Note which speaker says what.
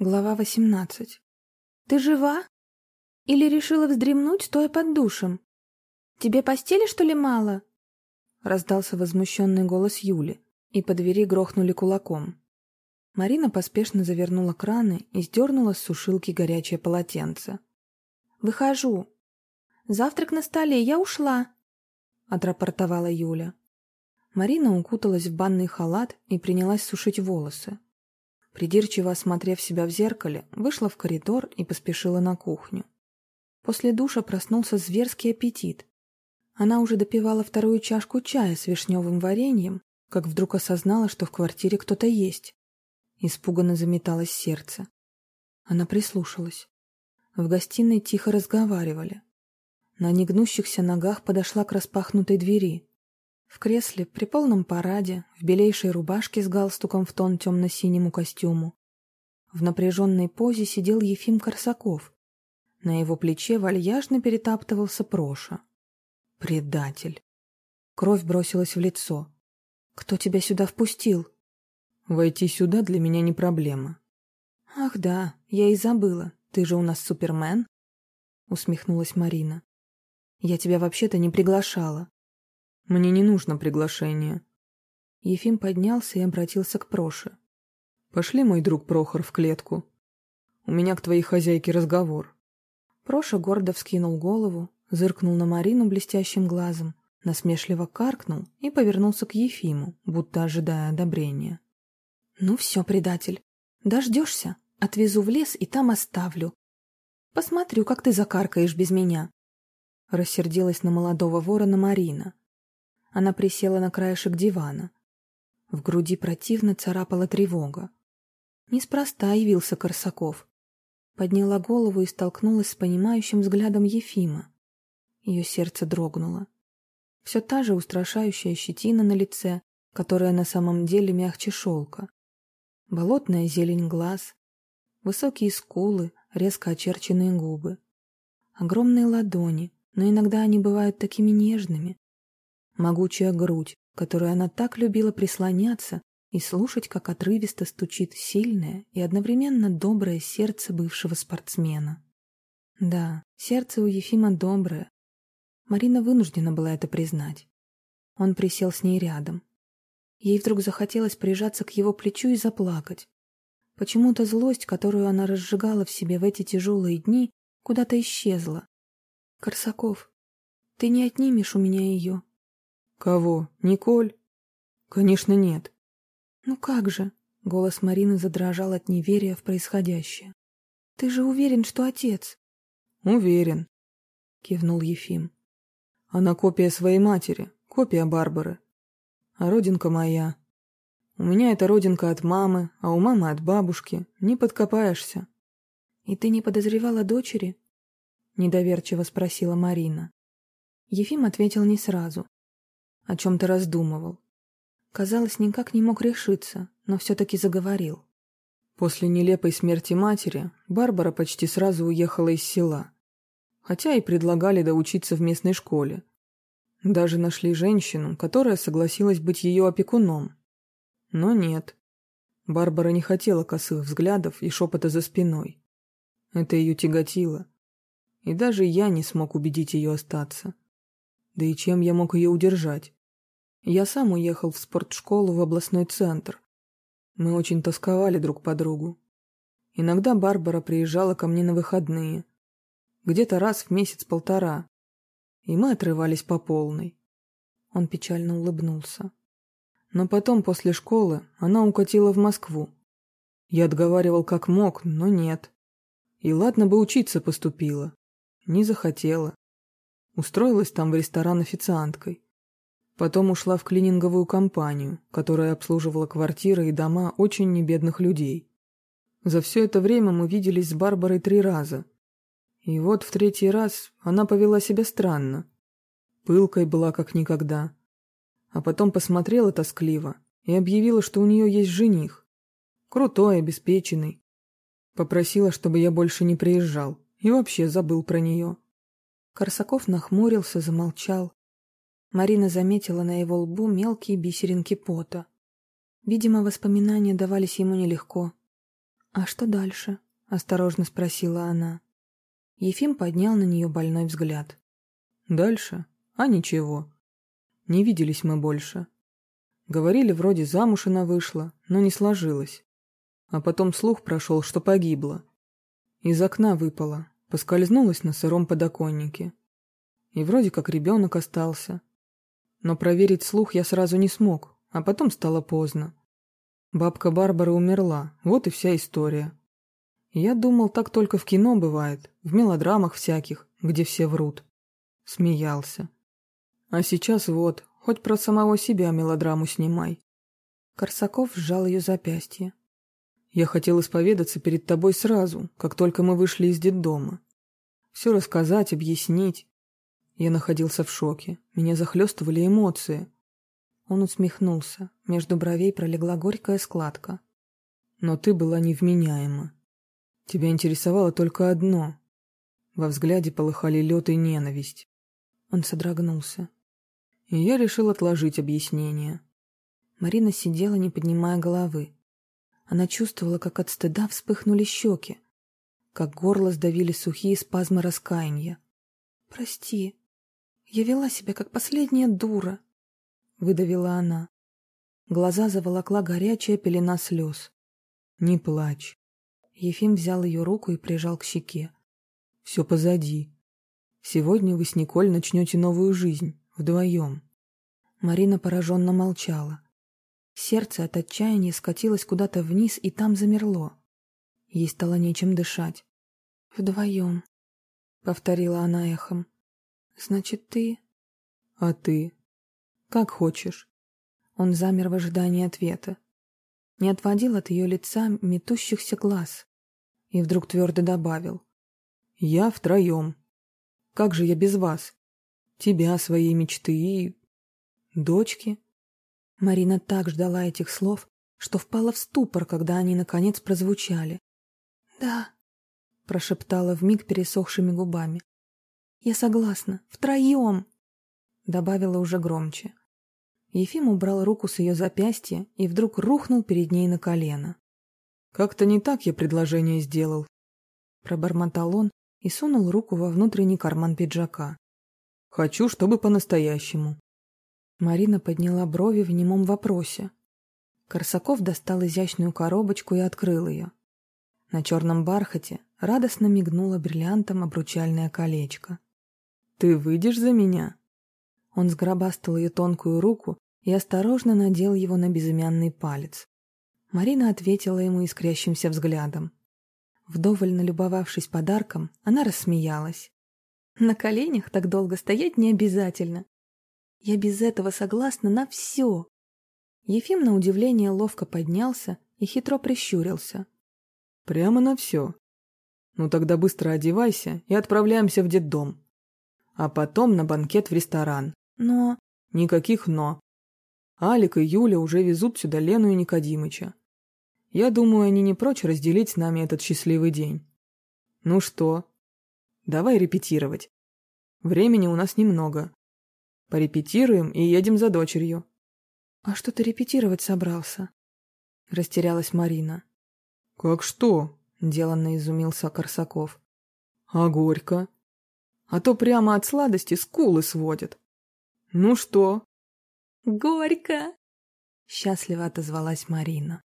Speaker 1: Глава 18. «Ты жива? Или решила вздремнуть, стоя под душем? Тебе постели, что ли, мало?» Раздался возмущенный голос Юли, и по двери грохнули кулаком. Марина поспешно завернула краны и сдернула с сушилки горячее полотенце. «Выхожу. Завтрак на столе, я ушла», — отрапортовала Юля. Марина укуталась в банный халат и принялась сушить волосы. Придирчиво осмотрев себя в зеркале, вышла в коридор и поспешила на кухню. После душа проснулся зверский аппетит. Она уже допивала вторую чашку чая с вишневым вареньем, как вдруг осознала, что в квартире кто-то есть. Испуганно заметалось сердце. Она прислушалась. В гостиной тихо разговаривали. На негнущихся ногах подошла к распахнутой двери. В кресле, при полном параде, в белейшей рубашке с галстуком в тон темно-синему костюму. В напряженной позе сидел Ефим Корсаков. На его плече вальяжно перетаптывался Проша. Предатель. Кровь бросилась в лицо. «Кто тебя сюда впустил?» «Войти сюда для меня не проблема». «Ах да, я и забыла. Ты же у нас супермен?» Усмехнулась Марина. «Я тебя вообще-то не приглашала. Мне не нужно приглашение. Ефим поднялся и обратился к Проше. Пошли, мой друг Прохор, в клетку. У меня к твоей хозяйке разговор. Проша гордо вскинул голову, зыркнул на Марину блестящим глазом, насмешливо каркнул и повернулся к Ефиму, будто ожидая одобрения. «Ну все, предатель, дождешься, отвезу в лес и там оставлю. Посмотрю, как ты закаркаешь без меня». Рассердилась на молодого ворона Марина, она присела на краешек дивана. В груди противно царапала тревога. Неспроста явился Корсаков. Подняла голову и столкнулась с понимающим взглядом Ефима. Ее сердце дрогнуло. Все та же устрашающая щетина на лице, которая на самом деле мягче шелка. Болотная зелень глаз, высокие скулы, резко очерченные губы. Огромные ладони, но иногда они бывают такими нежными, могучая грудь, которой она так любила прислоняться и слушать, как отрывисто стучит сильное и одновременно доброе сердце бывшего спортсмена. Да, сердце у Ефима доброе. Марина вынуждена была это признать. Он присел с ней рядом. Ей вдруг захотелось прижаться к его плечу и заплакать. Почему-то злость, которую она разжигала в себе в эти тяжелые дни, куда-то исчезла. «Корсаков, ты не отнимешь у меня ее», «Кого? Николь?» «Конечно, нет». «Ну как же?» — голос Марины задрожал от неверия в происходящее. «Ты же уверен, что отец?» «Уверен», — кивнул Ефим. «Она копия своей матери, копия Барбары. А родинка моя. У меня эта родинка от мамы, а у мамы от бабушки. Не подкопаешься». «И ты не подозревала дочери?» — недоверчиво спросила Марина. Ефим ответил не сразу о чем-то раздумывал. Казалось, никак не мог решиться, но все-таки заговорил. После нелепой смерти матери Барбара почти сразу уехала из села, хотя и предлагали доучиться в местной школе. Даже нашли женщину, которая согласилась быть ее опекуном. Но нет. Барбара не хотела косых взглядов и шепота за спиной. Это ее тяготило. И даже я не смог убедить ее остаться. Да и чем я мог ее удержать? Я сам уехал в спортшколу в областной центр. Мы очень тосковали друг по другу. Иногда Барбара приезжала ко мне на выходные. Где-то раз в месяц-полтора. И мы отрывались по полной. Он печально улыбнулся. Но потом, после школы, она укатила в Москву. Я отговаривал как мог, но нет. И ладно бы учиться поступила. Не захотела. Устроилась там в ресторан официанткой. Потом ушла в клининговую компанию, которая обслуживала квартиры и дома очень небедных людей. За все это время мы виделись с Барбарой три раза. И вот в третий раз она повела себя странно. Пылкой была как никогда. А потом посмотрела тоскливо и объявила, что у нее есть жених. Крутой, обеспеченный. Попросила, чтобы я больше не приезжал и вообще забыл про нее. Корсаков нахмурился, замолчал, Марина заметила на его лбу мелкие бисеринки пота. Видимо, воспоминания давались ему нелегко. «А что дальше?» — осторожно спросила она. Ефим поднял на нее больной взгляд.
Speaker 2: «Дальше? А ничего. Не виделись мы больше. Говорили, вроде замуж она вышла, но не сложилось. А потом слух прошел, что погибла. Из окна выпала, поскользнулась на сыром подоконнике. И вроде как ребенок остался. Но проверить слух я сразу не смог, а потом стало поздно. Бабка Барбара умерла, вот и вся история. Я думал, так только в кино бывает, в мелодрамах всяких, где все врут. Смеялся. А сейчас вот, хоть про самого себя мелодраму снимай.
Speaker 1: Корсаков сжал ее запястье.
Speaker 2: Я хотел исповедаться перед тобой сразу, как только мы вышли из детдома. Все рассказать, объяснить. Я находился в шоке. Меня захлестывали эмоции.
Speaker 1: Он усмехнулся. Между бровей пролегла горькая складка.
Speaker 2: Но ты была невменяема. Тебя интересовало только одно. Во взгляде полыхали лед и ненависть.
Speaker 1: Он содрогнулся.
Speaker 2: И я решил отложить объяснение.
Speaker 1: Марина сидела, не поднимая головы. Она чувствовала, как от стыда вспыхнули щеки, как горло сдавили сухие спазмы раскаяния. «Прости, я вела себя как последняя дура», — выдавила она. Глаза заволокла горячая пелена слез.
Speaker 2: «Не плачь».
Speaker 1: Ефим взял ее руку и прижал к щеке.
Speaker 2: «Все позади. Сегодня вы с Николь начнете новую жизнь, вдвоем».
Speaker 1: Марина пораженно молчала. Сердце от отчаяния скатилось куда-то вниз и там замерло. Ей стало нечем дышать. «Вдвоем», — повторила она эхом. «Значит, ты...»
Speaker 2: «А ты?» «Как хочешь».
Speaker 1: Он замер в ожидании ответа. Не отводил от ее лица метущихся глаз. И вдруг твердо добавил.
Speaker 2: «Я втроем. Как же я без вас? Тебя, своей мечты и... дочки?»
Speaker 1: Марина так ждала этих слов, что впала в ступор, когда они, наконец, прозвучали. «Да», — прошептала вмиг пересохшими губами. «Я согласна. Втроем!» — добавила уже громче. Ефим убрал руку с ее запястья и вдруг рухнул перед ней на колено.
Speaker 2: «Как-то не так я предложение сделал», — пробормотал он и сунул руку во внутренний карман пиджака. «Хочу, чтобы по-настоящему».
Speaker 1: Марина подняла брови в немом вопросе. Корсаков достал изящную коробочку и открыл ее. На черном бархате радостно мигнуло бриллиантом обручальное колечко.
Speaker 2: «Ты выйдешь за меня?»
Speaker 1: Он сгробастал ее тонкую руку и осторожно надел его на безымянный палец. Марина ответила ему искрящимся взглядом. Вдоволь налюбовавшись подарком, она рассмеялась. «На коленях так долго стоять не обязательно. Я без этого согласна на все. Ефим, на удивление, ловко поднялся и хитро прищурился.
Speaker 2: Прямо на все. Ну тогда быстро одевайся и отправляемся в детдом. А потом на банкет в ресторан.
Speaker 1: Но...
Speaker 2: Никаких «но». Алик и Юля уже везут сюда Лену и Никодимыча. Я думаю, они не прочь разделить с нами этот счастливый день. Ну что? Давай репетировать. Времени у нас немного. Порепетируем и едем за дочерью.
Speaker 1: — А что ты репетировать собрался? — растерялась Марина.
Speaker 2: — Как что?
Speaker 1: — деланно изумился Корсаков.
Speaker 2: — А горько? А то прямо от сладости скулы сводят. Ну что?
Speaker 1: — Горько! — счастливо отозвалась Марина.